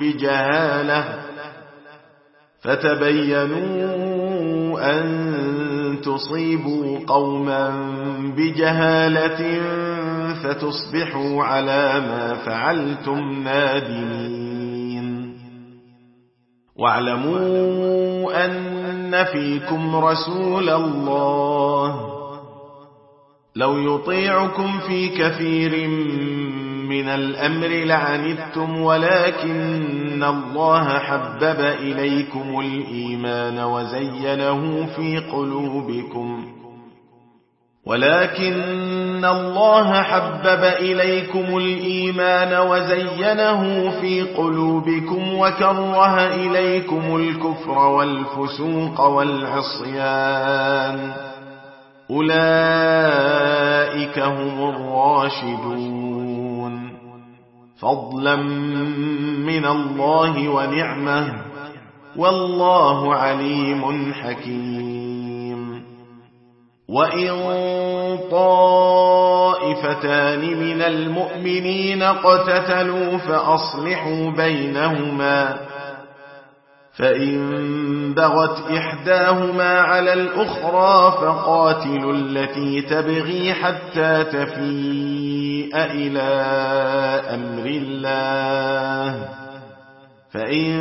بجهالة فتبينوا أن تصيبوا قوما بجهالة فتصبحوا على ما فعلتم نادمين. واعلموا أن فيكم رسول الله. لو يطيعكم في كثير من الأمر لعنتم ولكن الله حبب إليكم الإيمان وزينه في قلوبكم ولكن الله حبب إليكم الإيمان وزينه في قلوبكم وكره إليكم الكفر والفسوق والعصيان أولئك هم الراشدون فضلا من الله ونعمة والله عليم حكيم. وإن طائفتان من المؤمنين اقتتلوا فأصلحوا بينهما فإن بغت إحداهما على الأخرى فقاتلوا التي تبغي حتى تفيء إلى أمر الله فإن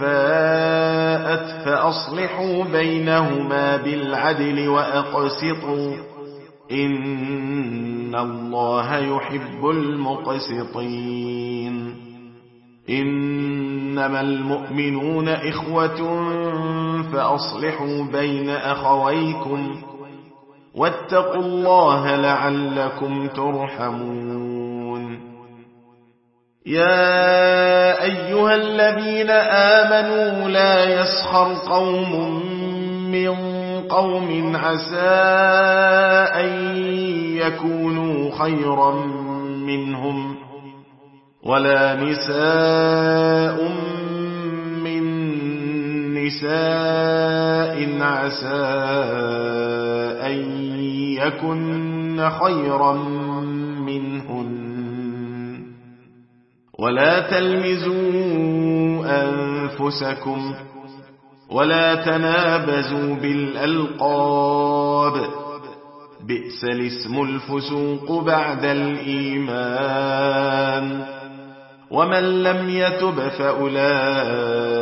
فاءت فأصلحوا بينهما بالعدل وأقسطوا إن الله يحب المقسطين إنما المؤمنون إخوة فأصلحوا بين أخويكم واتقوا الله لعلكم ترحمون. يا أيها الذين آمنوا لا يسخر قوم من قوم عسى أن يكونوا خيرا منهم ولا نساء من نساء عسى أن يكن خيرا منهن. ولا تلمزوا أنفسكم ولا تنابزوا بالألقاب. بئس الاسم الفسوق بعد الإيمان. ومن لم يتب فأولئك